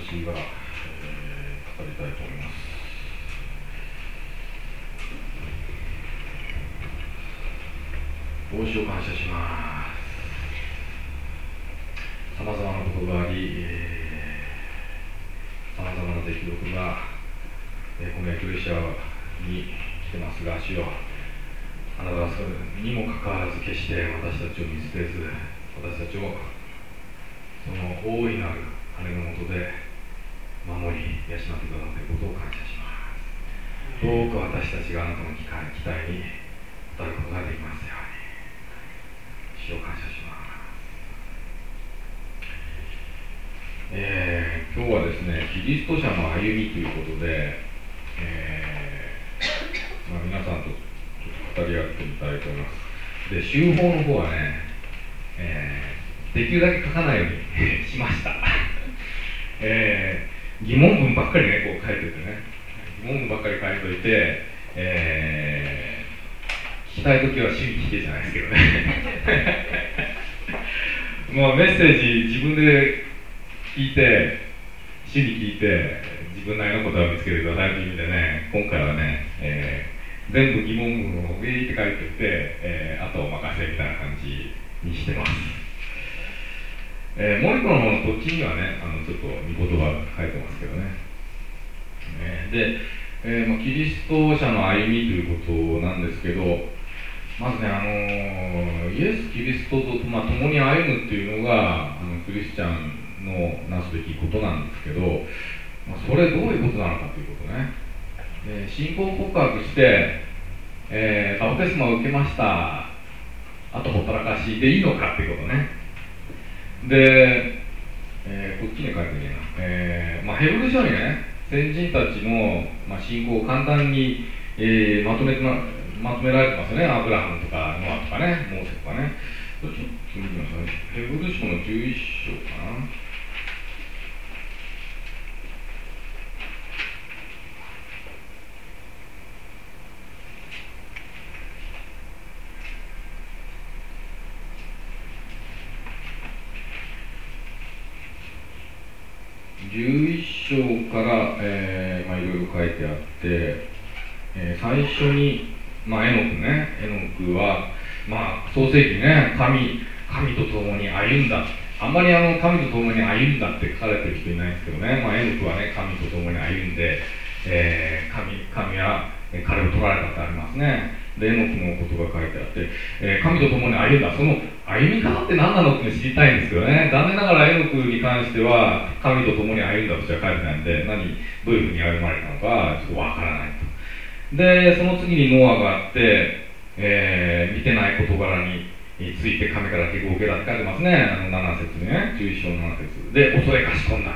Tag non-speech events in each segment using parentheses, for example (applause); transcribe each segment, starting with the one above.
私が、えー、語りたいと思います。帽子を感謝します。さまざまなことがあり、さまざまな出来事が、えー、このエクレシアに来てますが、主よあなたはそれにもかかわらず決して私たちを見捨てず、私たちをその大いなる羽のもとで守り養ってくださっていることを感謝します。どうか私たちがあなたの期待期待に当たることができます。ように主を感謝します。えー、今日はですねキリスト者の歩みということで、えーまあ、皆さんと語り合ってみたいと思います。で修法の方はね、えー、できるだけ書かないように (laughs) しました。えー、疑問文ばっかりねこう書いててね。疑問文ばっかり書いといて、えー、聞きたい時は主に聞けじゃないですけどね。(laughs) もうメッセージ自分で聞いて主に聞いて自分なりのことを見つけてくださいという意味でね今回はね、えー、全部疑問文を上にって書いておいて、えー、あとお任せみたいな感じにしてます。えー、もう一個のこっちにはねあのちょっと見言葉書いてますけどね、えー、で、えーまあ、キリスト者の歩みということなんですけどまずね、あのイエス・キリストと、まあ、共に歩むっていうのがあのクリスチャンのなすべきことなんですけど、まあ、それどういうことなのかということね。で信仰告白して、えー、バプテスマを受けました。あとほったらかしでいいのかっていうことね。で、えー、こっちに書いてねえーまあ、ヘブル書にね先人たちの、まあ、信仰を簡単に、えー、まとめてままとめられてますよね。アブラハムとかノアとかねモーセとかね。ちょっと見てみましょうヘブル書の11章かな。11章から、えーまあ、いろいろ書いてあって、えー、最初に、まあ、エノクねエノクは、まあ、創世記ね神神と共に歩んだ。あんまりあの神と共に歩んだって書かれてる人いないんですけどね、まあ、エノクはね神と共に歩んで、えー、神神は彼を取られたってありますね。で、エノクのことが書いてあって、えー、神と共に歩んだ、その歩み方って何なのって知りたいんですよね。残念ながらエノクに関しては、神と共に歩んだとしか書いてないんで、何、どういうふうに歩まれたのか、ちょっとわからないと。で、その次にノアがあって、えー、見てない事柄について神から結構受けたって書いてますね。あの7節ね、11章7節で、恐れかしこんだ。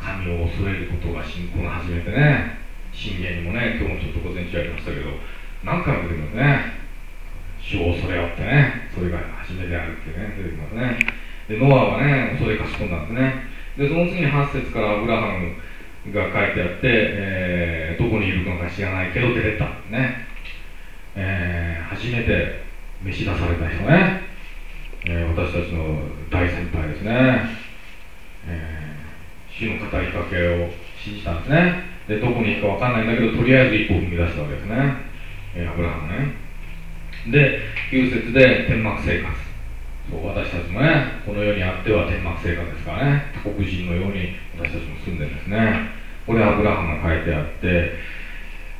神を恐れることが信仰の初めてね。信玄にもね、今日もちょっと午前中やりましたけど、何回も出てきますね。主を恐れよってねそれが初めであるってね出てきますね。でノアはね恐れかしこんだんですね。でその次に8節からアブラハムが書いてあって、えー、どこにいるのか知らないけど出てったんですね、えー、初めて召し出された人ね、えー、私たちの大先輩ですね、えー、主の語りかけを信じたんですね。でどこに行くか分かんないんだけどとりあえず一歩踏み出したわけですね。えー、アブラハムね。で9節で天幕生活。そう私たちもねこの世にあっては天幕生活ですからね。他国人のように私たちも住んでるんですね。これアブラハムが書いてあって、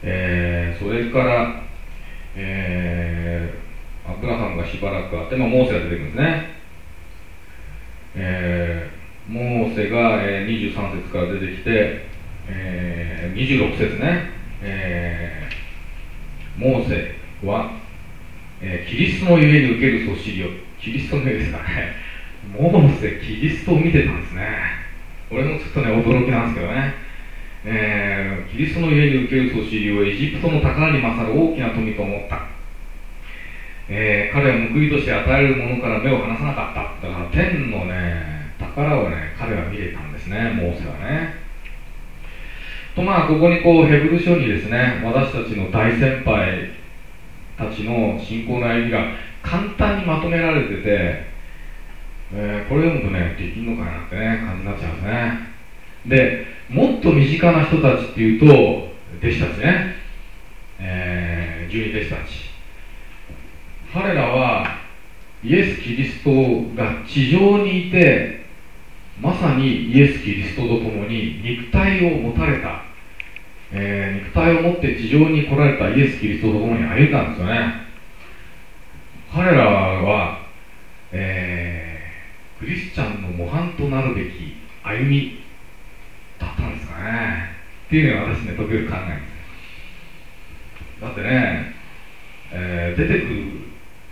えー、それから、えー、アブラハムがしばらくあって、まあ、モーセが出てくるんですね、えー、モーセが、えー、23節から出てきて、えー、26節ね、えーモーセは、え、キリストのゆえに受けるそしりをキリストの上ですからね。(laughs) モーセキリストを見てたんですね。俺もちょっとね驚きなんですけどね、えー、キリストのゆえに受けるそしりをエジプトの宝に勝る大きな富と思った、えー、彼は報いとして与えるものから目を離さなかった。だから天のね宝をね彼は見れたんですねモーセはね。とまあここにこうヘブル書にですね私たちの大先輩たちの信仰の歩みが簡単にまとめられてて、えー、これ読むとねできんのかなってね感じになっちゃうんですね。でもっと身近な人たちっていうと弟子たちね、えー、十二弟子たち。彼らはイエス・キリストが地上にいてまさにイエス・キリストと共に肉体を持たれた、えー、肉体を持って地上に来られたイエス・キリストと共に歩んだんですよね。彼らは、えー、クリスチャンの模範となるべき歩みだったんですかね。っていうのは私ね時々考えます。だってね、えー、出てくる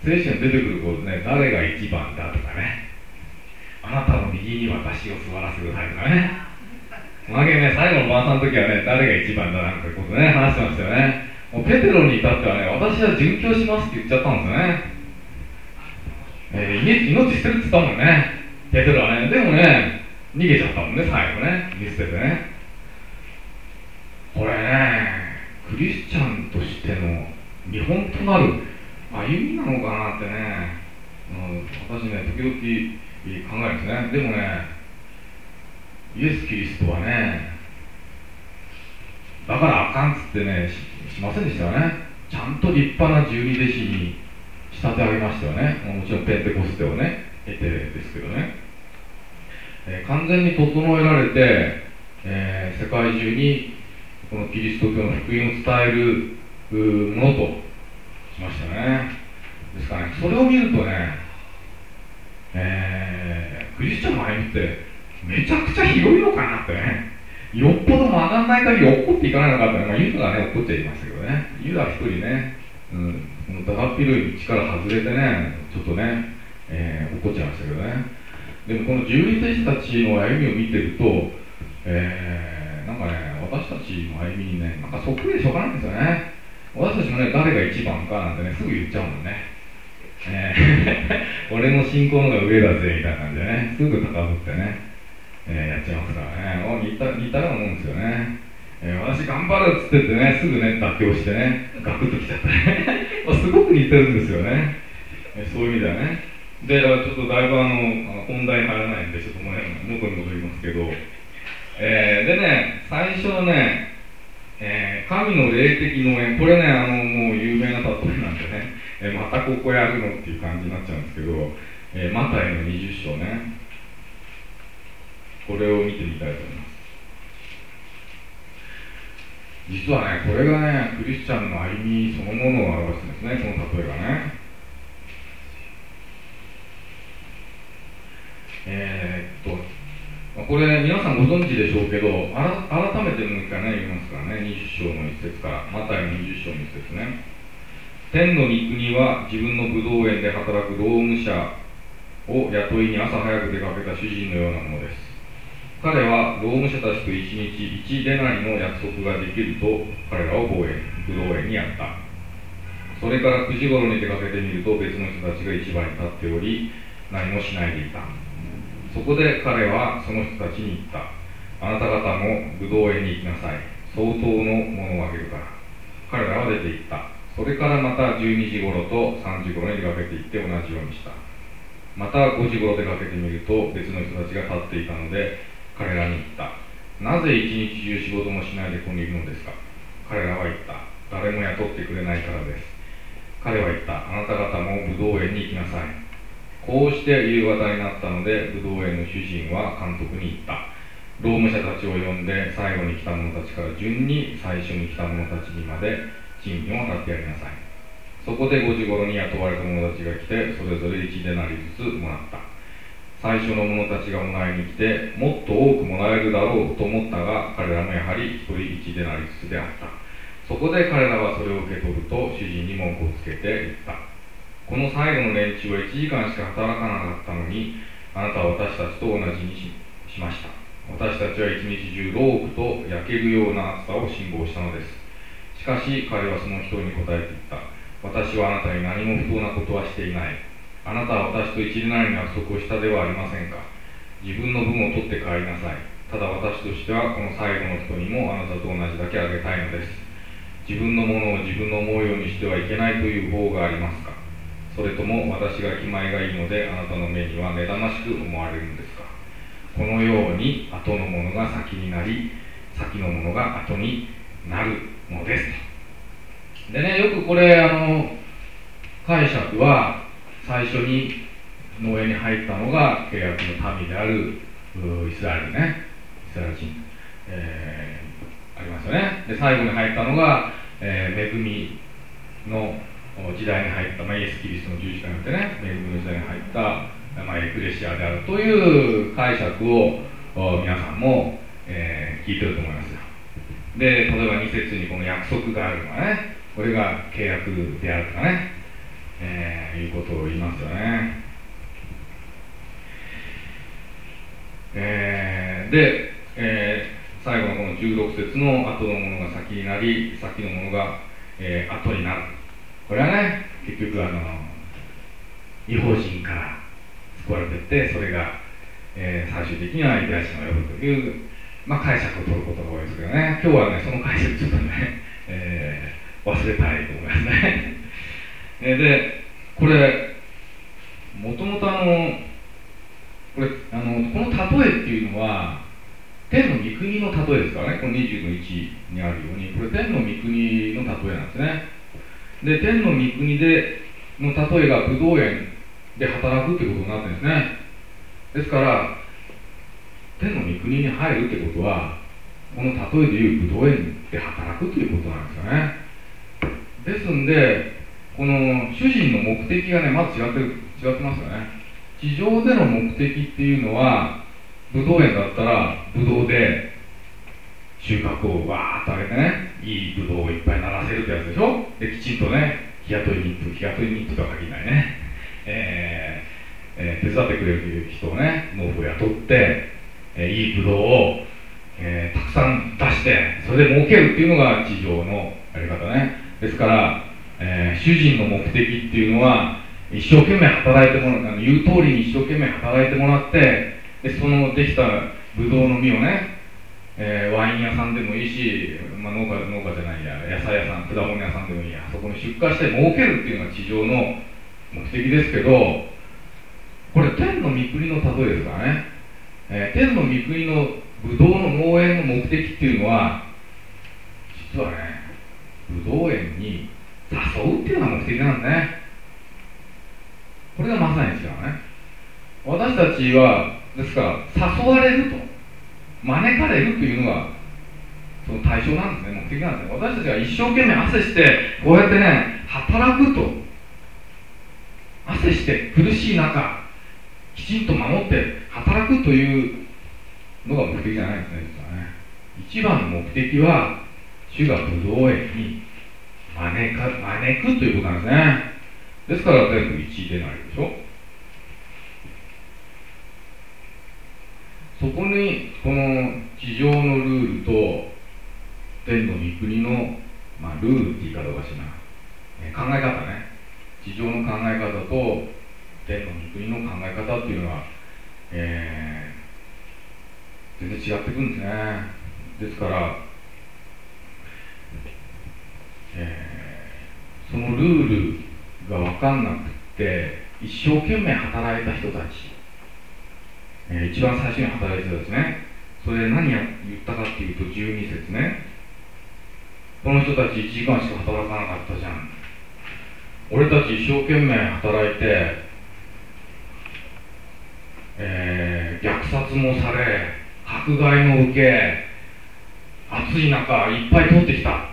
聖書に出てくることね誰が一番だとかね。あなたの右に私を座らせてくださいとかね。まけね最後の晩餐の時はね誰が一番だなんてことね話してましたよね。もうペテロに至ってはね私は殉教しますって言っちゃったんですよね、えー、命捨てるって言ったもんね。ペテロはねでもね逃げちゃったもんね最後ね。見捨ててね。これねクリスチャンとしての見本となる歩みなのかなってね、うん、私ね時々考えるんですね。でもねイエス・キリストはねだからあかんっつってねしませんでしたよね。ちゃんと立派な十二弟子に仕立て上げましたよね。もちろんペンテコステをね得てですけどね、えー、完全に整えられて、えー、世界中にこのキリスト教の福音を伝えるものとしましたね。ですからね。それを見るとね、えー、クリスチャンの歩みってめちゃくちゃ広いのかなってね。よっぽど曲がんない限り怒っていかないのかって、まあ、ユダがね怒っちゃいましたけどね。ユダ一人ね、うん、このだがっ広い力外れてねちょっとね、えー、怒っちゃいましたけどね。でもこの十二弟子たちの歩みを見てると、えー、なんかね私たちの歩みにねなんかそっくりでしょうがないんですよね。私たちもね誰が一番かなんてねすぐ言っちゃうもんね、えー、(laughs) 俺の信仰の方が上だぜみたいな感じでねすぐ高ぶってね、えー、やっちゃいますか。らねお似た似たようなもんですよね、えー、私頑張るっつっててねすぐね妥協してねガクッときちゃったね。(laughs) すごく似てるんですよね、えそういう意味ではね。でちょっとだいぶあの本題に入らないんでちょっともう、ね、元に戻りますけど、えー、でね最初ねえー、神の霊的農園、これね、あの、もう有名な例えなんでね、えー、またここやるのっていう感じになっちゃうんですけど、えー、マタイの20章ね、これを見てみたいと思います。実はね、これがね、クリスチャンの歩みそのものを表すんですね、この例えがね。えー、っと、これ皆さんご存知でしょうけど改めてもう一回ね言いますからね20章の一節からマタイの20章の一節ね天の御国は自分の武道園で働く労務者を雇いに朝早く出かけた主人のようなものです彼は労務者たちと一日一デナリの約束ができると彼らを防衛武道園にやった。それから9時頃に出かけてみると別の人たちが市場に立っており何もしないでいた。そこで彼はその人たちに言った。あなた方も武道園に行きなさい。相当のものをあげるから。彼らは出て行った。それからまた12時頃と3時頃に出かけて行って同じようにした。また5時頃出かけてみると別の人たちが立っていたので彼らに言った。なぜ一日中仕事もしないでここにいるのですか？彼らは言った。誰も雇ってくれないからです。彼は言った。あなた方も武道園に行きなさい。こうして夕方になったので武道園の主人は監督に言った。労務者たちを呼んで最後に来た者たちから順に最初に来た者たちにまで賃金を払ってやりなさい。そこで5時頃に雇われた者たちが来てそれぞれ1でなりずつもらった。最初の者たちがもらいに来てもっと多くもらえるだろうと思ったが彼らもやはり1人1でなりずつであった。そこで彼らはそれを受け取ると主人に文句をつけて言った。この最後の連中は1時間しか働かなかったのにあなたは私たちと同じにしました。私たちは一日中ロープと焼けるような暑さを辛抱したのです。しかし彼はその人に答えて言った。私はあなたに何も不当なことはしていない。あなたは私と一里なりの約束をしたではありませんか？自分の分を取って帰りなさい。ただ私としてはこの最後の人にもあなたと同じだけあげたいのです。自分のものを自分の思うようにしてはいけないという方がありますか？それとも私が気前がいいのであなたの目には目覚ましく思われるんですか？このように後のものが先になり先のものが後になるのですでねよくこれあの解釈は最初に農園に入ったのが契約の民であるイスラエルね。イスラエル人、えー、ありますよね。で最後に入ったのが、えー、恵みの時代に入った、まあ、イエス・キリストの十字架によってね恵みの時代に入った、まあ、エクレシアであるという解釈を皆さんも、えー、聞いてると思いますよ。で例えば2節にこの約束があるのはねこれが契約であるとかね、えー、いうことを言いますよね。えー、で、えー、最後のこの16節の後のものが先になり先のものが、えー、後になる。これはね結局あの違法人から救われていってそれが、えー、最終的にはユダヤ人を呼ぶという、まあ、解釈を取ることが多いですけどね。今日はねその解釈ちょっとね、えー、忘れたいと思いますね。えでこれもともとあのこれあのこの例えっていうのは天の御国の例えですからね。この20の1にあるように。これ天の御国の例えなんですね。で天の御国での例えが武道園で働くってことになってるんですね。ですから天の御国に入るってことはこの例えでいう武道園で働くということなんですよね。ですんでこの主人の目的がねまず違って違ってますよね。地上での目的っていうのはブドウ園だったらブドウで収穫をわーっと上げてねいいブドウをいっぱいならせるってやつでしょ？できちんとね日雇い妊婦日雇い妊婦とは限らないね。えー、えー、手伝ってくれる人をね農夫を雇って、えー、いいブドウを、えー、たくさん出してそれで儲けるっていうのが地上のやり方ね。ですから、えー、主人の目的っていうのは一生懸命働いてもらう言う通りに一生懸命働いてもらってでそのできたブドウの実をね、えー、ワイン屋さんでもいいし、まあ、農家農家じゃないや野菜屋さん果物屋さんでもいいやそこに出荷して儲けるっていうのが地上の目的ですけどこれ天の御国の例えですからね、えー、天の御国のブドウの農園の目的っていうのは実はねブドウ園に誘うっていうのが目的なんですね。これがまさにですよね。私たちはですから誘われると招かれるというのがその対象なんですね。目的なんですね。私たちが一生懸命汗してこうやってね働くと汗して苦しい中きちんと守って働くというのが目的じゃないんですね実はね。一番の目的は主が武道園に招か招くということなんですね。ですから全部1でないでしょ。そこにこの地上のルールと天の御国の、まあ、ルールって言い方がしな、え考え方ね。地上の考え方と天の御国の考え方っていうのは、えー、全然違ってくるんですね。ですから、えー、そのルールが分かんなくて一生懸命働いた人たち、えー、一番最初に働いた人たちね。それで何や言ったかっていうと12節ね。この人たち1時間しか働かなかったじゃん。俺たち一生懸命働いてえー、虐殺もされ迫害も受け暑い中いっぱい取ってきた。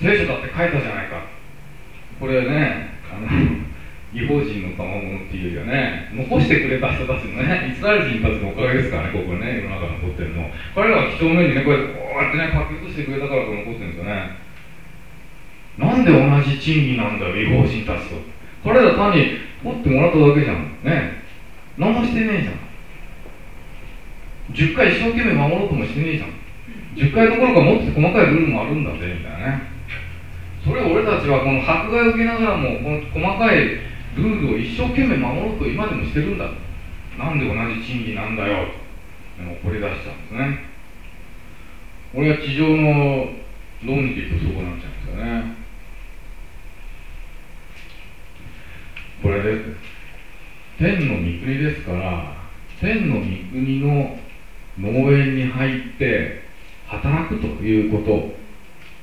聖書だって書いたじゃないか。これねあの違法人の賜物っていうよりはね残してくれた人たちのねイスラエル人たちのおかげですからねここね世の中残ってるの。彼らは貴重面にねこうやってこうやってね書き写してくれたからこれ残ってるんですよね。なんで同じ賃金なんだよ違法人たちと。彼ら単に取ってもらっただけじゃん。ね。何もしてねえじゃん。10回一生懸命守ろうともしてねえじゃん。10回どころかもっと細かいルールもあるんだぜみたいなね。それを俺たちはこの迫害を受けながらもこの細かいルールを一生懸命守ろうと今でもしてるんだ。なんで同じ賃金なんだよ。と怒り出しちゃうんですね。俺は地上の論理で言うとそうなっちゃうんですよね。これで天の御国ですから天の御国の農園に入って働くということ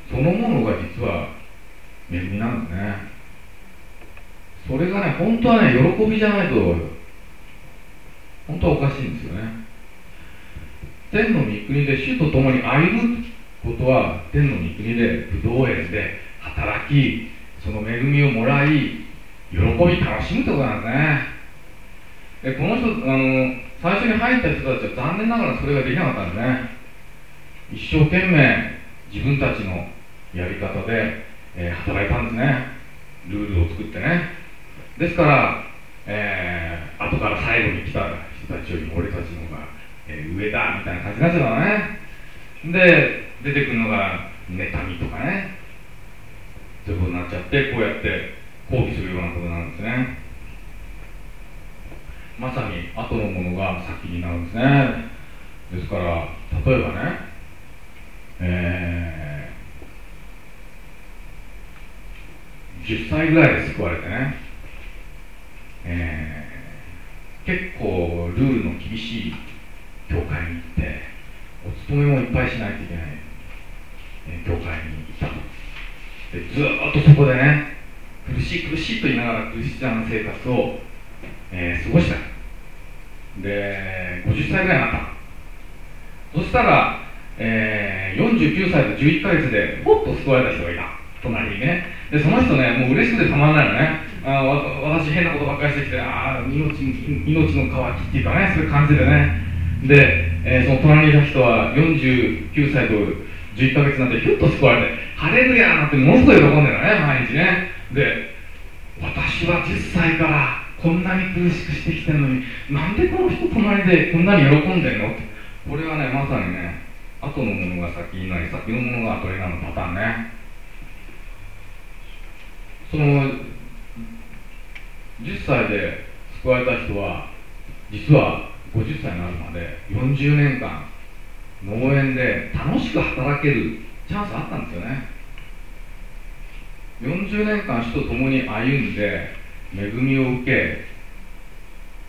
そのものが実は恵みなんですね。それがね本当はね喜びじゃないと本当はおかしいんですよね。天の御国で主と共に歩むことは天の御国で武道園で働きその恵みをもらい喜び楽しむってことなんですね。でこの人あの最初に入った人たちは残念ながらそれができなかったんですね。一生懸命自分たちのやり方で、えー、働いたんですね。ルールを作ってね。ですから、えー、後から最後に来た人たちよりも俺たちの方が、えー、上だみたいな感じになっちゃうのね。で出てくるのが妬みとかね。そういうことになっちゃってこうやって抗議するようなことなんですね。まさに後のものが先になるんですね。ですから例えばねえぐらいで救われてね、えー、結構ルールの厳しい教会に行ってお勤めもいっぱいしないといけない、えー、教会に行った。でずっとそこでね苦しい苦しいと言いながらクリスチャンの生活を、えー、過ごした。で50歳ぐらいになった。そしたら、えー、49歳と11ヶ月でポッと救われた人がいた。隣にね。でその人ねもう嬉しくてたまらないのね。あ私変なことばっかりしてきてああ命命の渇きっていうかねそういう感じでね。で、えー、その隣にいた人は49歳と11ヶ月なってひゅっと救われてハレルヤーなんてものすごい喜んでるのね毎日ね。で私は10歳からこんなに苦しくしてきてるのになんでこの人隣でこんなに喜んでんの？ってこれはねまさにね後のものが先になり先のものが後になるパターンね。その10歳で救われた人は実は50歳になるまで40年間農園で楽しく働けるチャンスあったんですよね。40年間主と共に歩んで恵みを受け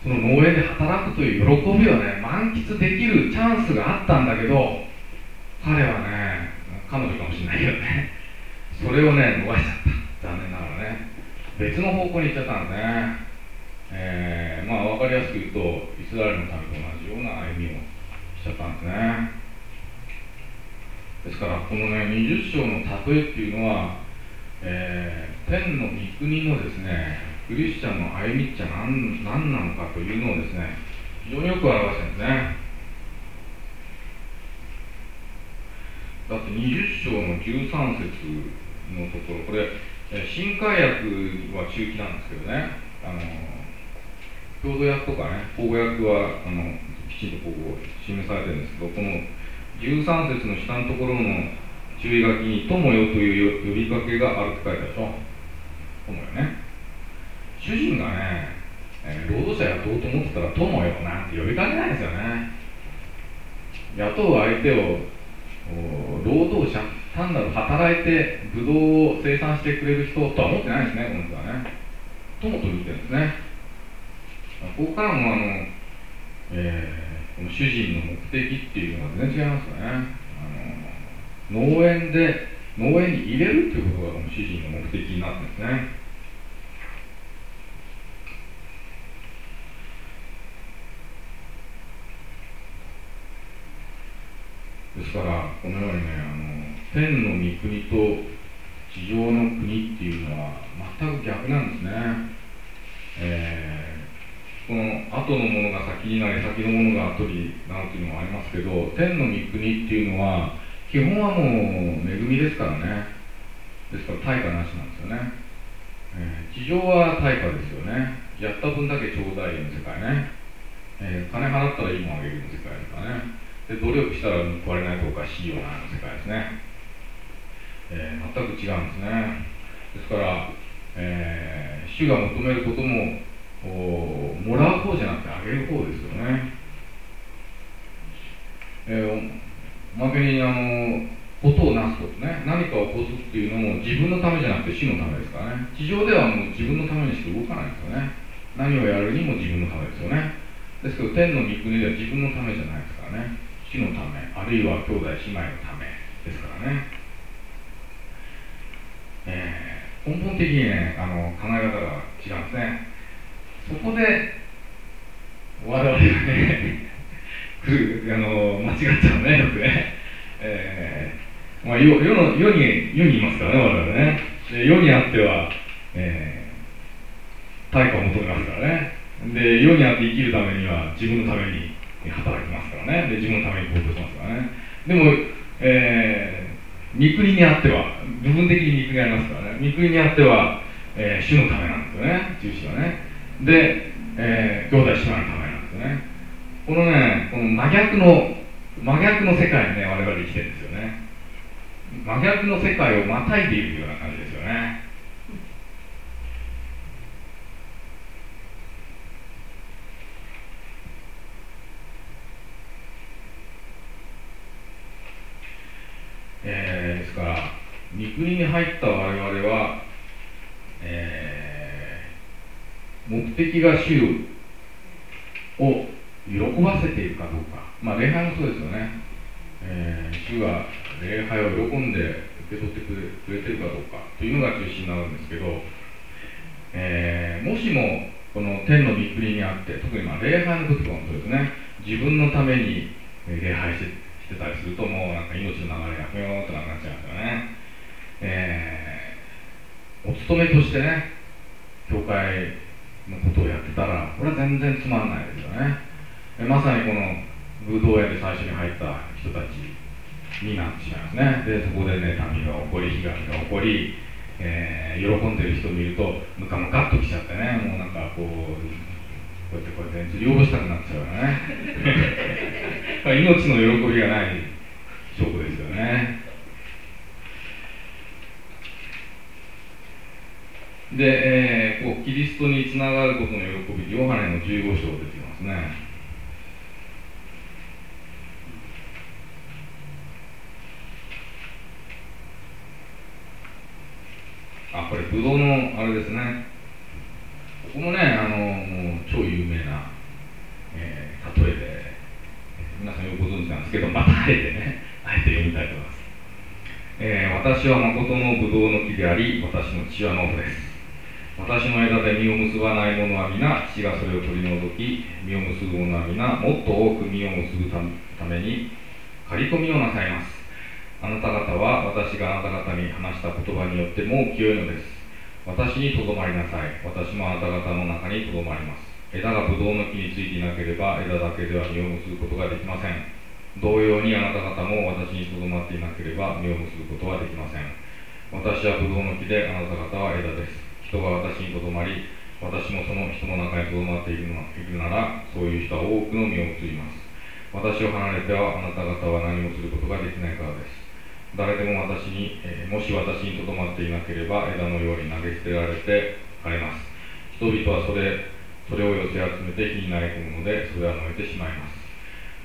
その農園で働くという喜びをね満喫できるチャンスがあったんだけど彼はね彼女かもしれないけどねそれをね逃しちゃった。残念ながら。別の方向に行っちゃったんですね。えー、まあ分かりやすく言うとイスラエルの民と同じような歩みをしちゃったんですね。ですからこのね20章の例えっていうのはえー、天の御国のですねクリスチャンの歩みっちゃ何何なのかというのをですね非常によく表してるんですね。だって20章の13節のところこれ新海訳は中期なんですけどね。あの郷土訳とかね法訳はあのきちんとこう示されてるんですけどこの13節の下のところの注意書きに「友よ」という呼びかけがあるって書いてあるでしょ。友よね。主人がね、えー、労働者雇おうと思ってたら友よなんて呼びかけないですよね。雇う相手を労働者。単なる働いてブドウを生産してくれる人とは思ってないですねこの人はね。友と言ってるんですね。ここからもあの、えー、この主人の目的っていうのは全然違いますよね。あの農園で農園に入れるということがこの主人の目的になってるんですね。ですからこのように天の御国と地上の国っていうのは全く逆なんですね、えー、この後のものが先になり先のものが後になるというのもありますけど天の御国っていうのは基本はもう恵みですからね。ですから対価なしなんですよね、えー、地上は対価ですよね。やった分だけちょうだいの世界ね、えー、金払ったらいいもんあげるの世界ですかね。で努力したら報われないとおかしいような世界ですね、えー、全く違うんですね。ですから、えー、主が求めることももらう方じゃなくてあげる方ですよね、えーまけにあのことをなすことね。何かを起こすっていうのも自分のためじゃなくて主のためですからね。地上ではもう自分のためにしか動かないですよね。何をやるにも自分のためですよね。ですけど天の御国では自分のためじゃないですからね。主のためあるいは兄弟姉妹のためですからね、えー、根本的にねあの考え方が違うんですね。そこで我々がね (laughs) 来るあの間違っちゃうねよくね、えーまあ、世世の世に世にいますからね我々ね。で世にあっては、えー、対価を求めますからね。で世にあって生きるためには自分のために働きますからね。で自分のために行動しますからね。でも、えー、御国にあっては部分的に御国がありますからね。御国にあっては、えー、主のためなんですよね。中心はね。で、えー、兄弟姉妹のためなんですよね。このねこの真逆の真逆の世界にね我々生きてるんですよね。真逆の世界をまたいでいるような感じですよねえー、ですから御国に入った我々は、えー、目的が主を喜ばせているかどうか。まあ礼拝もそうですよね、えー、主が礼拝を喜んで受け取ってくれくれてるかどうか。というのが中心になるんですけど、えー、もしもこの天の御国にあって特にまあ礼拝の時とかもそうですね。自分のために礼拝してしてたりするともうなんか命の流れがふよーっとなくなっちゃうんですよね、えー、お勤めとしてね教会のことをやってたらこれは全然つまんないですよね。まさにこの武道園で最初に入った人たちになってしまいますね。でそこでね民が起こり被害が起こり、えー、喜んでる人を見るとムカムカっときちゃってねもうなんかこうこうやってこうやって利用したくなっちゃうよね。(laughs) 命の喜びがない証拠ですよね。で、えー、こうキリストにつながることの喜びヨハネの15章出てきますね。あこれブドウのあれですね。ここもねあのもう超有名な、えー、例えで皆さんよくご存知なんですけどまたあえてねあえて読みたいと思います、えー、私は誠のブドウの木であり私の父は農夫です。私の枝で実を結ばない者は皆父がそれを取り除き実を結ぶ者は皆もっと多く実を結ぶために刈り込みをなさいます。あなた方は私があなた方に話した言葉によってもう清いのです。私にとどまりなさい。私もあなた方の中にとどまります。枝がブドウの木についていなければ枝だけでは実を結ぶことができません。同様にあなた方も私にとどまっていなければ実を結ぶことはできません。私はブドウの木であなた方は枝です。人が私にとどまり私もその人の中にとどまっているのいるならそういう人は多くの実を結びます。私を離れてはあなた方は何もすることができないからです。誰でも私に、え、もし私にとどまっていなければ枝のように投げ捨てられて枯れます。人々はそれそれを寄せ集めて火に投げ込むのでそれは燃えてしまいます。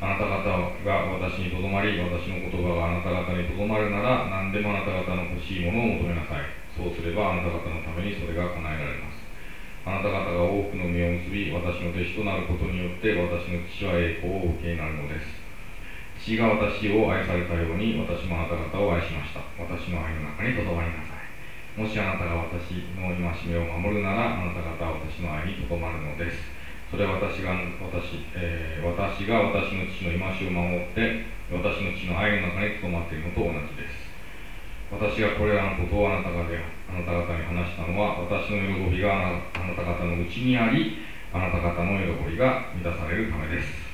あなた方が私にとどまり私の言葉があなた方にとどまるなら何でもあなた方の欲しいものを求めなさい。そうすればあなた方のためにそれが叶えられます。あなた方が多くの実を結び私の弟子となることによって私の父は栄光を受けになるのです。父が私を愛されたように私もあなた方を愛しました。私の愛の中にとどまりなさい。もしあなたが私の戒めを守るならあなた方は私の愛にとどまるのです。それは私が私,、えー、私が私の父の戒めを守って私の父の愛の中にとどまっているのと同じです。私がこれらのことをあなた方あなた方に話したのは私の喜びがあなた方のうちにありあなた方の喜びが満たされるためです。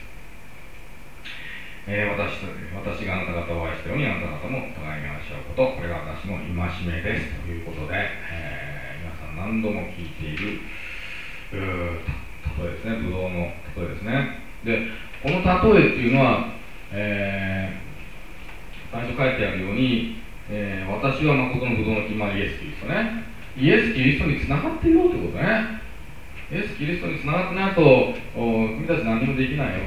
えー、私私があなた方を愛したようにあなた方も互いに愛し合うことこれが私の戒めです。ということで、えー、皆さん何度も聞いているう例えですね。ブドウの例えですね。でこの例えっていうのは、えー、最初書いてあるように、えー、私は誠のブドウの木、まあ、イエス・キリストね。イエス・キリストにつながっていようってことね。イエス・キリストにつながってないと君たち何もできないよ。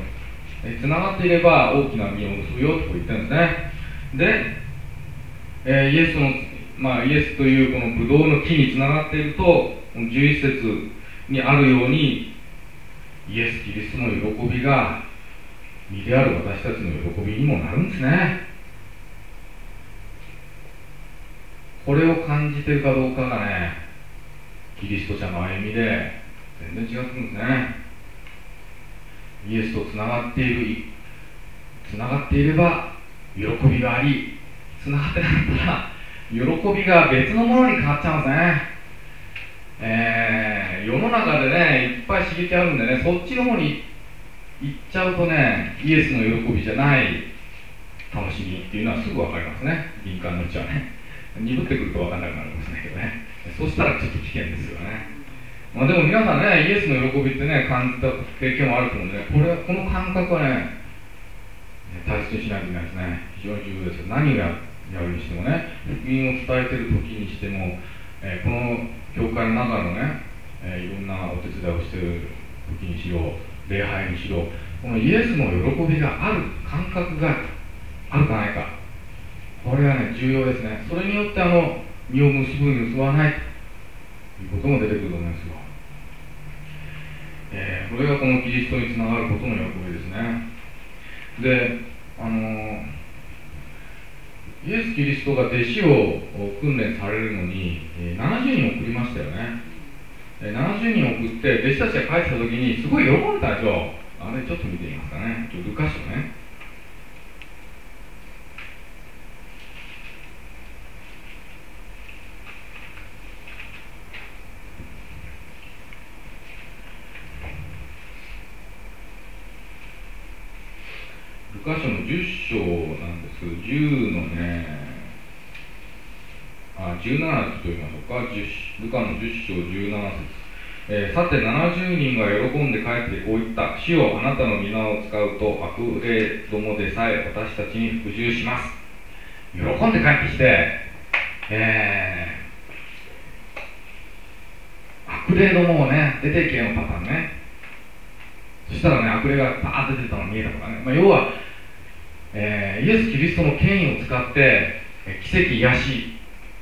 つながっていれば大きな実を結ぶよと言ってるんですね。で、えー、イエスの、まあ、イエスというこのブドウの木につながっているとこの11節にあるように、イエス・キリストの喜びが身である私たちの喜びにもなるんですね。これを感じてるかどうかがねキリスト者の歩みで全然違ってくるんですね。イエスとつながっているつながっていれば喜びがありつながってなかったら喜びが別のものに変わっちゃうんですね。えー、世の中でねいっぱい刺激あるんでねそっちの方に行っちゃうとねイエスの喜びじゃない楽しみっていうのはすぐ分かりますね。敏感のうちはね。鈍ってくると分かんなくなるかもしれないけどね。そしたらちょっと危険ですよね。まあ、でも皆さんねイエスの喜びってね感じた経験もあると思うんで、ね、これこの感覚はね大切にしないといけないですね。非常に重要です何をややるにしてもね福音を伝えてる時にしても、えー、この教会の中のね、えー、いろんなお手伝いをしてる時にしろ礼拝にしろこのイエスの喜びがある感覚があるかないか。これはね重要ですね。それによってあの実を結ぶ結ばないということも出てくると思いますよ、えー、これがこのキリストにつながることの喜びですね。であのイエス・キリストが弟子を訓練されるのにえ70人送りましたよね。え70人送って弟子たちが帰ってた時にすごい喜んでたでしょあれちょっと見てみますかね。ちょっとルカ書ねルカ書の10章なんですけど10のねあ17節と言いましょうかルカの10章17節。えー、さて70人が喜んで帰ってこう言った主よあなたの皆を使うと悪霊どもでさえ私たちに服従します。喜んで帰ってきて、えー、悪霊どもをね出ていけのパターンね。そしたらね悪霊がバーッて出てたの見えたとかね、まあ、要はえー、イエス・キリストの権威を使って、奇跡癒し。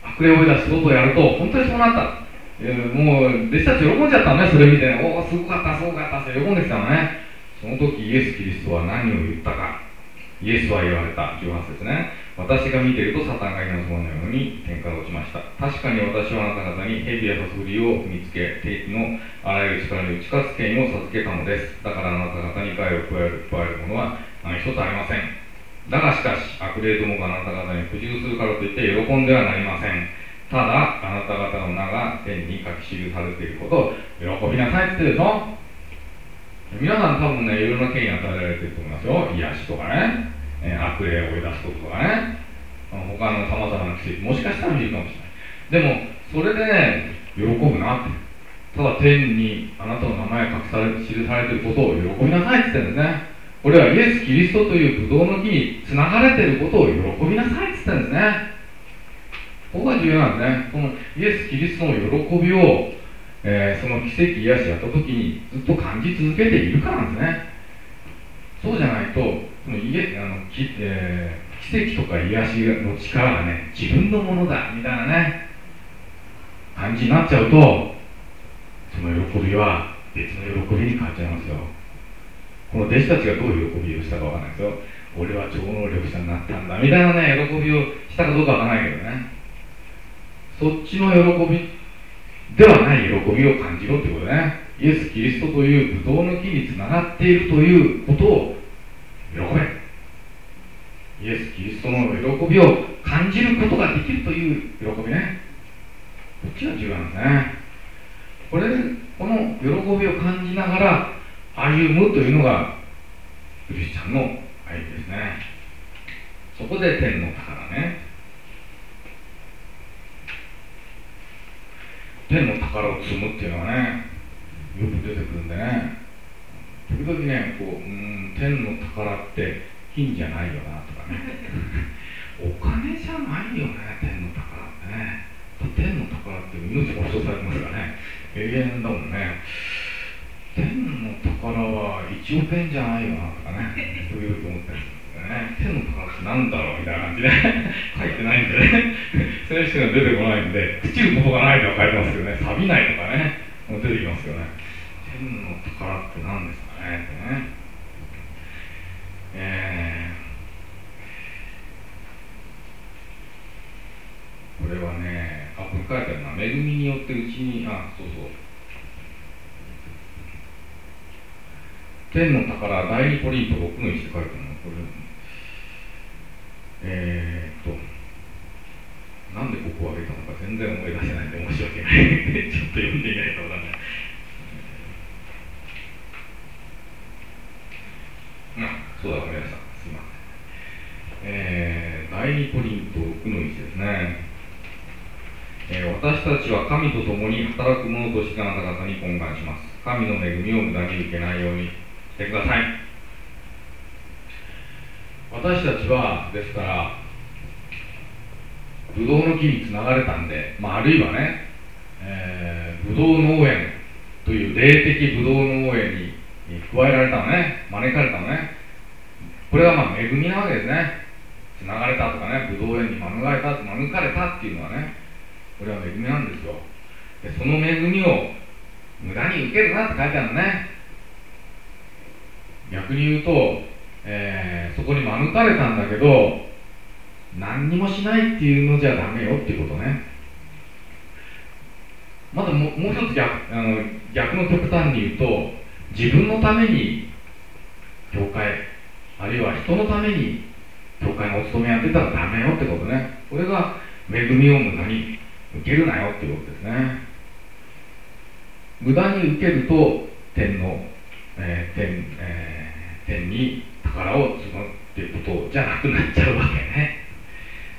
悪霊を追い出すことをやると本当にそうなった、えー、もう弟子たち喜んじゃったのねそれ見てね。おおすごかったすごかったって喜んできたのね。その時イエス・キリストは何を言ったか。イエスは言われた。18節ね。私が見ているとサタンが稲妻のように天から落ちました。確かに私はあなた方に蛇やサソリを見つけ敵のあらゆる力に打ち勝つ権威を授けたのです。だからあなた方に害を加える加えるものは何一つありません。だがしかし悪霊どもがあなた方に不自由するからといって喜んではなりません。ただあなた方の名が天に書き記されていることを喜びなさいって言ってでしょ皆さん多分ねいろんな権威与えられてると思いますよ。癒しとかね、え悪霊を追い出すこととかね。他のさまざまな奇跡もしかしたら見るかもしれない。でもそれでね喜ぶなってただ天にあなたの名前が書き記されていることを喜びなさいって言ってるんですね。これはイエス・キリストというブドウの木につながれていることを喜びなさいって言ってるんですね。ここが重要なんですね。このイエス・キリストの喜びを、えー、その奇跡癒しやった時にずっと感じ続けているからなんですね。そうじゃないとその家あのき、えー、奇跡とか癒しの力がね自分のものだみたいなね感じになっちゃうとその喜びは別の喜びに変わっちゃいますよ。この弟子たちがどういう喜びをしたかわからないですよ。俺は超能力者になったんだみたいなね喜びをしたかどうかわからないけどね。そっちの喜びではない喜びを感じろってことね。イエス・キリストというブドウの木につながっているということを喜べ。イエス・キリストの喜びを感じることができるという喜びね。こっちが重要なんですね。これこの喜びを感じながら歩むというのがクリスチャンの歩みですね。そこで天の宝ね。天の宝を積むっていうのはねよく出てくるんでね。時々ねこううん天の宝って金じゃないよなとかね。(laughs) お金じゃないよね天の宝ってね。天の宝って命が保証されてますからね。永遠だもんね。天の宝は1億円じゃないよなとかね。そういうと思ったりするんですよね。天の宝って何だろうみたいな感じで (laughs) 書いてないんでね。(laughs) そういう人が出てこないんで朽ちることがないとは書いてますけどね。錆びないとかね。もう出てきますよね。天の宝って何ですかねってね。えー、これはねあこれ書いてあるな。恵みによってうちにあそうそう。天の宝第二コリント6の1って書いてあるのこれえー、っとなんでここを挙げたのか全然思い出せないんで申し訳ないちょっと読んでみないとわかんない、あそうだ思い出したすいません。えー、第二コリント6の1ですね、えー、私たちは神と共に働く者としてあなた方に懇願します。神の恵みを無駄に受けないように。てください。私たちはですからブドウの木につながれたんで、まあ、あるいはね、えー、ブドウ農園という霊的ブドウ農園に加えられたのね招かれたのねこれはまあ恵みなわけですね。つながれたとかねブドウ園に免れた免れたっていうのはねこれは恵みなんですよ。でその恵みを無駄に受けるなって書いてあるのね。逆に言うと、えー、そこに免れたんだけど何にもしないっていうのじゃダメよっていうことね。まだももう一つ逆あの逆の極端に言うと自分のために教会あるいは人のために教会のお勤めやってたらダメよってことね。これが恵みを無駄に受けるなよっていうことですね。無駄に受けると天のえー、天えー、天に宝を積むっていうことじゃなくなっちゃうわけね。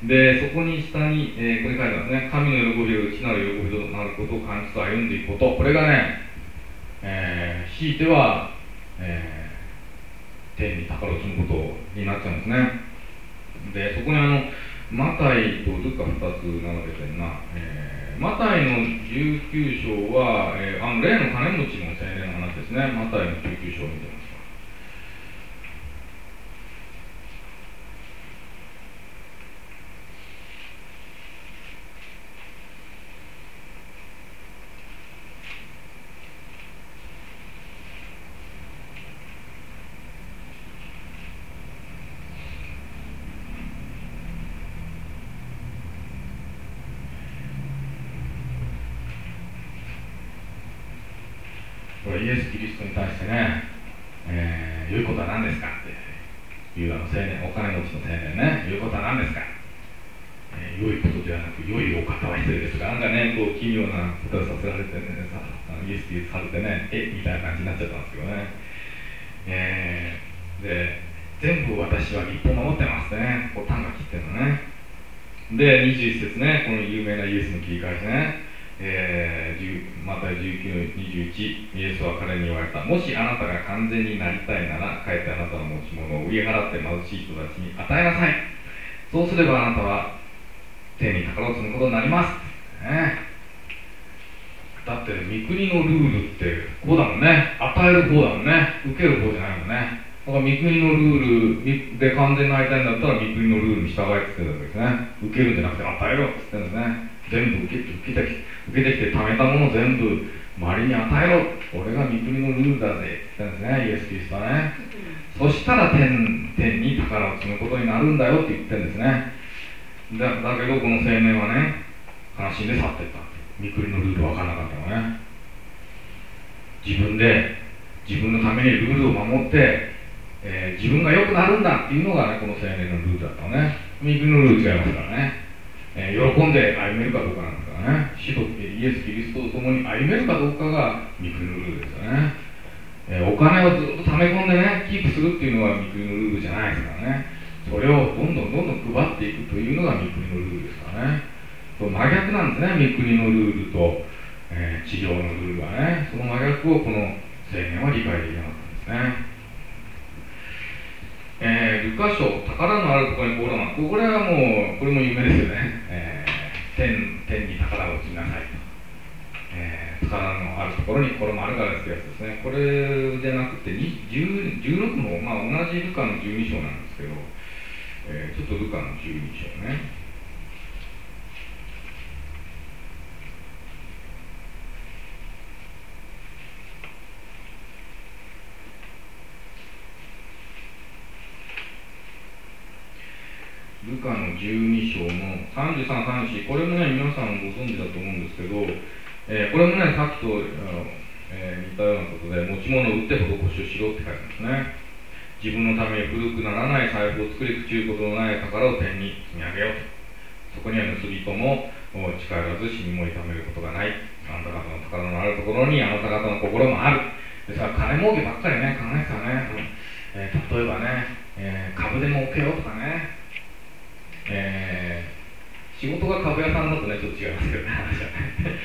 で、そこに下に、えー、ここに書いてますね、神の喜びを内なる喜びとなることを感じと歩んでいくこと、これがね、えー、強いては、えー、天に宝を積むことになっちゃうんですね。で、そこにあの、マタイとルカ2つ並べてるな、えーマタイの19章は、えー、あの例の金持ちの青年の話ですね。マタイの19章を見てますイエス・キリストに対してね、えー、言うことは何ですかっていうあの青年、お金持ちの青年ね、言うことは何ですか、えー、良いことではなく、良いお方は一人ですが、なんかね、こう奇妙なことをさせられてね、さイエス・キリストされてね、えみたいな感じになっちゃったんですけどね。えー、で、全部私は立法守ってますってね、こう短歌切ってるのね。で、21節ね、この有名なイエスの切り返しね。えー、また19の21イエスは彼に言われたもしあなたが完全になりたいならかえってあなたの持ち物を売り払って貧しい人たちに与えなさい。そうすればあなたは手に宝を積むことになります、ね、だって三国のルールってこうだもんね。与える方だもんね。受ける方じゃないもんね。だから三国のルールで完全になりたいんだったら三国のルールに従えって言ってるわけですね。受けるんじゃなくて与えろって言ってるんですね。全部受け受けて受けてきて貯めたもの全部周りに与えろ俺が御国のルールだぜって言ったんですねイエス・キリストはね、そしたら天天に宝を積むことになるんだよって言ってるんですね。だだけどこの青年はね悲しんで去っていった御国のルール分からなかったのね。自分で自分のためにルールを守って、えー、自分が良くなるんだっていうのがねこの青年のルールだったのね。御国のルール違いますからね。えー、喜んで歩めるかどうかなんです。からね。死とイエス・キリストと共に歩めるかどうかが御国のルールですよね、えー、お金をずっと溜め込んでねキープするっていうのは御国のルールじゃないですからね。それをどんどんどんどん配っていくというのが御国のルールですからね。真逆なんですね御国のルールと、えー、地上のルールはね。その真逆をこの青年は理解できなかったんですね。えー、ルカ書、宝のあるところに心が、これはもう、これも有名ですよね。え、天天に宝を積みなさいと。えー、宝のあるところに心もあるからってやつですね。これじゃなくて、16も、まあ、同じルカの12章なんですけど、えー、ちょっとルカの12章ね。ルカの12章の33、34、これもね、皆さんご存知だと思うんですけど、えー、これもね、さっきとあの、えー、似たようなことで、持ち物を売って施しをしろって書いてますね。自分のために古くならない財布を作り、口うことのない宝を天に積み上げようと。そこには盗人も近寄らず死にも痛めることがない。あなた方の宝のあるところにあなた方の心もある。ですから金儲けばっかりね、考えてたね。えー、例えばね、えー、株で儲けようとかね、仕事が株屋さんだとね、ちょっと違いますけどね、話はね。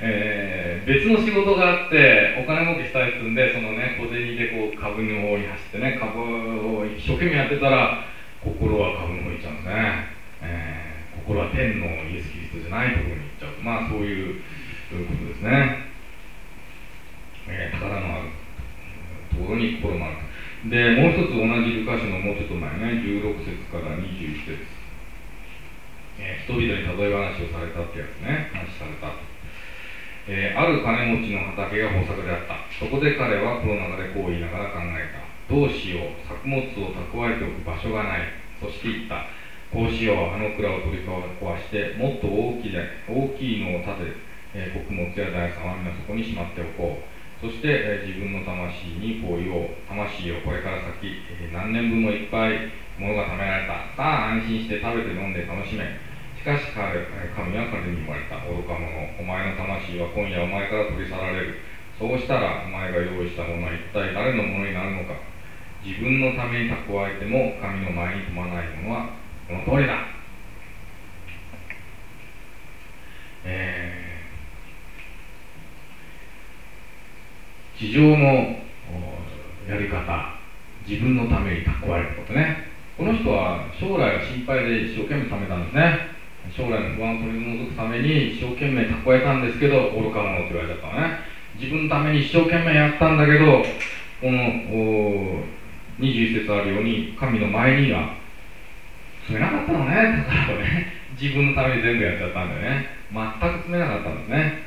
えー、別の仕事があってお金儲けしたいっつんでそのね小銭でこう株の方に走ってね株を一生懸命やってたら心は株の方に行っちゃうんですね、えー、心は天のイエス・キリストじゃないところに行っちゃう。まあそういうことですね、えー、宝のあるところに心もある。でもう一つ同じルカ書のもうちょっと前ね16節から21節、えー、人々に例え話をされたってやつね話されたえー、ある金持ちの畑が豊作であった。そこで彼はコロナでこう言いながら考えた。どうしよう作物を蓄えておく場所がない。そして言った。こうしようあの蔵を取り壊してもっと大きい大きいのを建て、えー、穀物や財産は皆そこにしまっておこう。そして、えー、自分の魂にこう言おう。魂をこれから先、えー、何年分もいっぱい物が貯められた。さあ安心して食べて飲んで楽しめ。しかし彼神は彼に言われた愚か者お前の魂は今夜お前から取り去られる。そうしたらお前が用意したものは一体誰のものになるのか。自分のために蓄えても神の前に富まないものはこの通りだ。えー、地上のやり方自分のために蓄えることね。この人は将来が心配で一生懸命貯めたんですね。将来の不安を取り除くために一生懸命蓄えたんですけど愚か者って言われちゃったね。自分のために一生懸命やったんだけどこの21節あるように神の前には詰めなかったのね。宝をね。自分のために全部やっちゃったんだよね。全く詰めなかったんですね。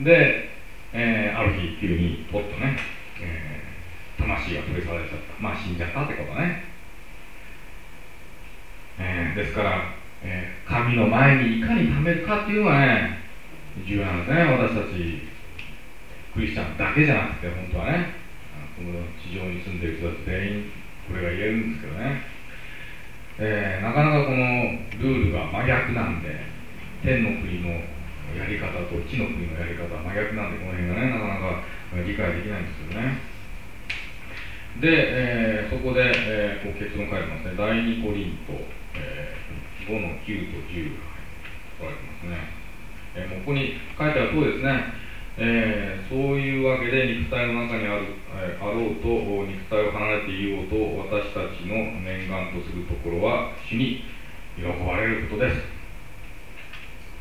で、えー、ある日急にポッとね、えー、魂が取り去られちゃった。まあ死んじゃったってことね、えー、ですからえー、神の前にいかに貯めるかっていうのがね重要なんですね私たち。クリスチャンだけじゃなくて本当はね。この地上に住んでいる人たち全員これが言えるんですけどね、えー、なかなかこのルールが真逆なんで天の国のやり方と地の国のやり方は真逆なんでこの辺がねなかなか理解できないんですよね。で、えー、そこで、えー、こう結論書いてますね。第2コリント、5の9と10が書かれてますね、えー、もうここに書いてある通りですね、えー、そういうわけで肉体の中にある、えー、あろうと肉体を離れていようと私たちの念願とするところは主に喜ばれることです。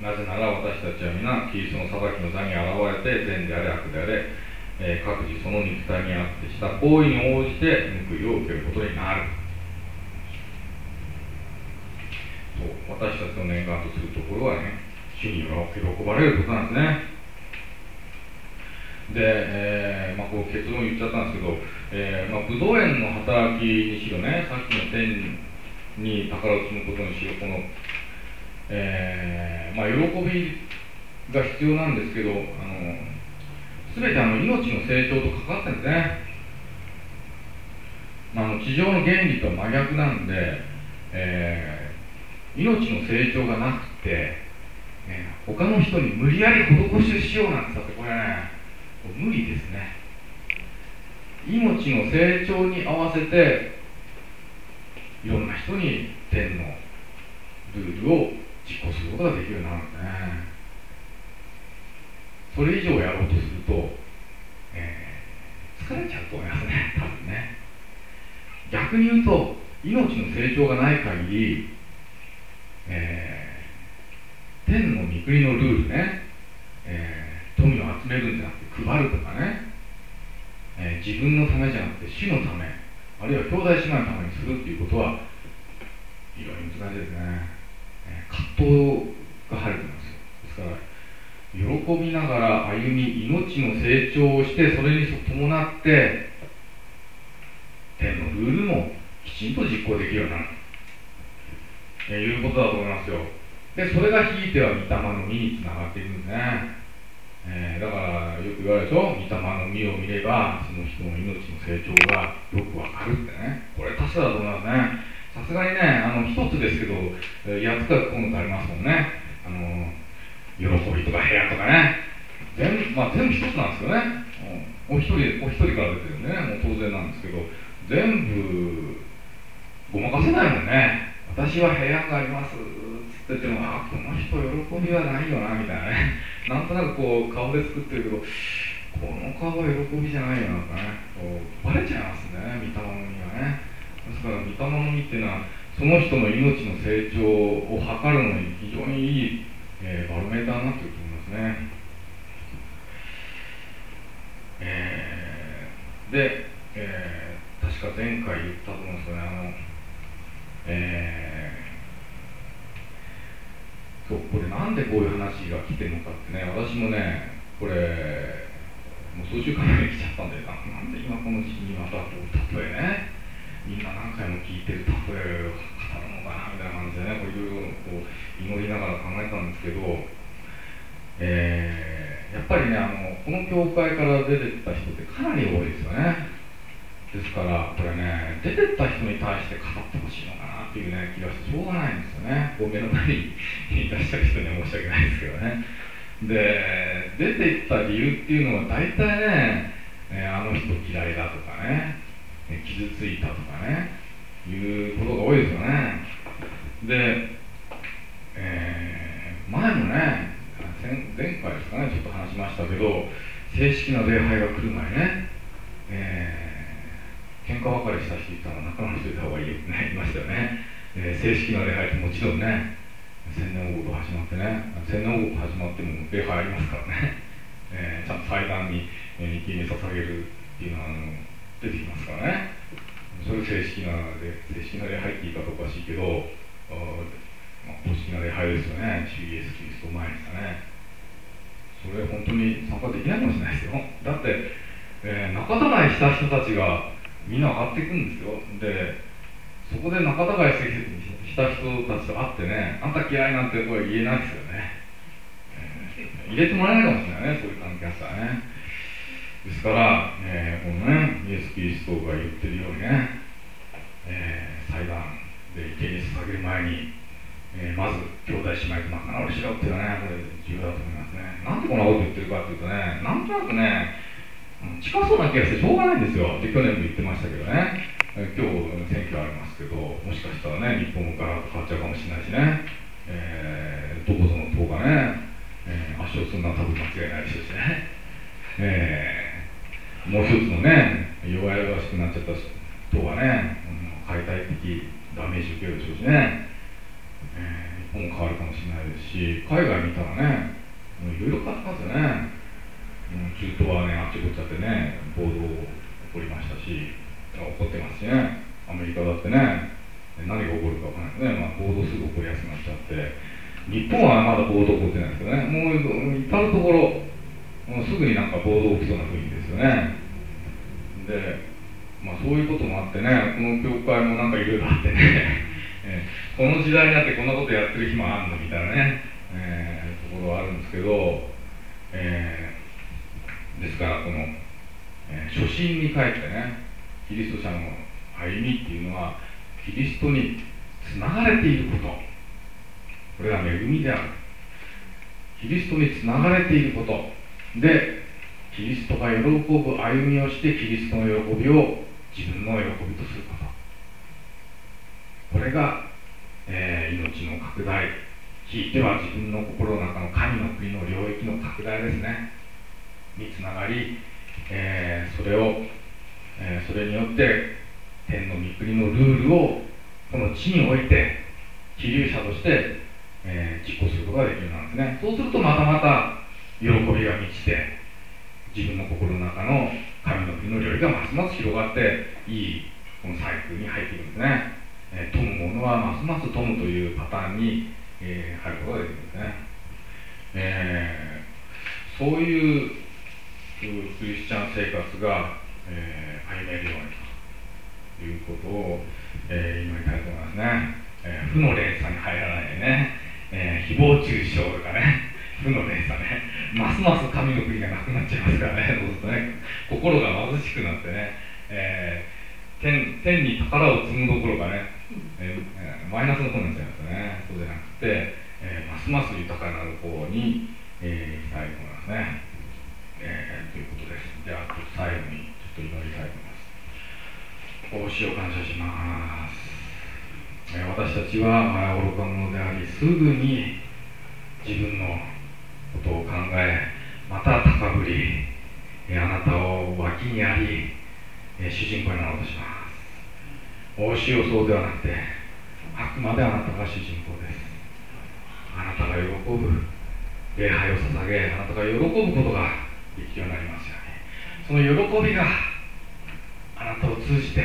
なぜなら私たちは皆キリストの裁きの座に現れて善であれ悪であれ、えー、各自その肉体にあってした行為に応じて報いを受けることになる。私たちの念願とするところはね主に喜ばれることなんですね。で、えーまあ、こう結論言っちゃったんですけど、えーまあ、武道園の働きにしろねさっきの天に宝を積むことにしろこの、えーまあ、喜びが必要なんですけどあの全てあの命の成長と関わってるんですね、まあ、あの地上の原理とは真逆なんで、えー命の成長がなくて、ね、他の人に無理やり施ししようなんてさってこれね無理ですね。命の成長に合わせていろんな人に天のルールを実行することができるようになるんですね。それ以上やろうとすると、えー、疲れちゃうと思いますね多分ね。逆に言うと命の成長がない限りえー、天の御国のルールね、えー、富を集めるんじゃなくて配るとかね、えー、自分のためじゃなくて主のためあるいは兄弟姉妹のためにするっていうことは非常に難しいですね、え、葛藤が入ると思います。ですから喜びながら歩み命の成長をしてそれに伴って天のルールもきちんと実行できるようになる。え、いうことだと思いますよ。でそれがひいては御霊の実につながっているんですね。えー、だからよく言われるでしょ？御霊の実を見ればその人の命の成長がよくわかるってね。これ確かだと思いますね。さすがにねあの一つですけど8つか9つありますもんね。あの喜びとか部屋とかね。全,、まあ、全部一つなんですよね、うん、お一人お一人から出てるんでね。もう当然なんですけど。全部ごまかせないもんね。私は部屋がありますつっててもあこの人喜びはないよなみたいなね。(laughs) なんとなくこう顔で作ってるけどこの顔は喜びじゃないよな。とかねこうバレちゃいますね見たものにはね。ですから見たものにっていうのはその人の命の成長を図るのに非常にいい、えー、バロメーターになってると思いますね。えー、で、えー、確か前回言ったと思うんですよね。あのえー、そうこれなんでこういう話が来てるのかってね私もねこれもう数週間前に来ちゃったんでな。んで今この時期にまたこう例えねみんな何回も聞いてる例えを語るのかなみたいな感じでねこういろいろこう祈りながら考えたんですけど、えー、やっぱりねあのこの教会から出てった人ってかなり多いですよね。ですからこれね出てった人に対して語ってほしいのかな。っていうね気がしてしょうがないんですよね。こう目の前にいらっしゃる人には申し訳ないですけどね。で出ていった理由っていうのは大体ね、えあの人嫌いだとかね傷ついたとかねいうことが多いですよね。で、えー、前もね前回ですかねちょっと話しましたけど正式な礼拝が来る前ね、えー喧嘩別れした人いたら仲直りしといた方がいいよってね言いましたよね、えー、正式な礼拝ってもちろんね千年王国始まってね千年王国始まっても礼拝ありますからね、えー、ちゃんと祭壇に、えー、生贄捧げるっていうのはあの出てきますからね。それ正式な正式な礼拝って言い方おかしいけどまあ、公式な礼拝ですよね。主イエス・キリスト前にしたね。それ本当に参加できないかもしれないですよ。だって、えー、仲違いした人たちがみんな上がっていくんですよ。でそこで仲違いした人たちと会ってねあんた嫌いなんて声言えないですよね、えー、入れてもらえないかもしれないねそういう関係者はね。ですから、えー、このねイエス・キリストが言ってるようにね、えー、祭壇で生贄捧げる前に、えー、まず兄弟姉妹と仲直りしろっていうのはねこれ重要だと思いますね。なんでこんなこと言ってるかっていうとねなんとなくね近そうな気がしてしょうがないんですよ。で去年も言ってましたけどね。今日選挙ありますけどもしかしたらね日本もガラッと変わっちゃうかもしれないしね、えー、どこぞの党がね、えー、圧勝するのは多分間違いないでしょうしね、えー、もう一つのね弱々しくなっちゃった党はね、解体的ダメージを受けるでしょうしね、えー、日本も変わるかもしれないですし海外見たらねいろいろ変わってますよね。中東はねあっちこっちゃってね暴動起こりましたし起こってますしね。アメリカだってね何が起こるか分からないでね、まあ、暴動すぐ起こりやすくなっちゃって。日本はまだ暴動起こってないですけどね。もう至る所もうすぐになんか暴動起きそうな雰囲気ですよね。でまあそういうこともあってねこの教会もなんかいろいろあってね。この時代になってこんなことやってる日もあんのみたいなね、えー、ところはあるんですけど、えーですからこの、えー、初心に帰ってねキリスト者の歩みっていうのはキリストにつながれていること。これが恵みである。キリストにつながれていること。でキリストが喜ぶ歩みをしてキリストの喜びを自分の喜びとすること。これが、えー、命の拡大。ひいては自分の心の中の神の国の領域の拡大ですね。につながり、えー、それを、えー、それによって天の御国のルールをこの地において希流者として、えー、実行することができるなんですね。そうするとまたまた喜びが満ちて自分の心の中の神の国の領域がますます広がっていいこのサイクルに入っていくんですね、えー、富む者はますます富むというパターンに、えー、入ることができるんですね、えー、そういうクリスチャン生活が、えー、歩めるようにということを、えー、祈りたいと思いますね。えー、負の連鎖に入らないでね、えー、誹謗中傷とかね。(laughs) 負の連鎖ね。ますます神の国がなくなっちゃいますからね。そうするとね。心が貧しくなってね、えー、天天に宝を積むどころかね、えー、マイナスの方になっちゃいますね。そうじゃなくて、えー、ますます豊かなる方に、えー、行きたいと思いますね、えー、ということですじゃあ最後にちょっと祈りたいと思いますおしを感謝します私たちは愚か者でありすぐに自分のことを考えまた高ぶりあなたを脇にあり主人公になろうとしますおしよそうではなくてあくまであなたが主人公です。あなたが喜ぶ礼拝を捧げあなたが喜ぶことができるようになりますよね。その喜びがあなたを通じて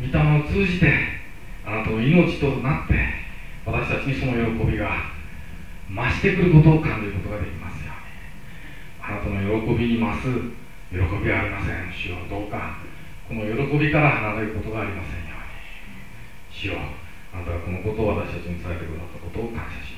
御霊を通じてあなたの命となって私たちにその喜びが増してくることを感じることができますよあなたの喜びに増す喜びはありません。主よどうか。この喜びから離れることがありませんように。主よあなたがこのことを私たちに伝えてくださったことを感謝します。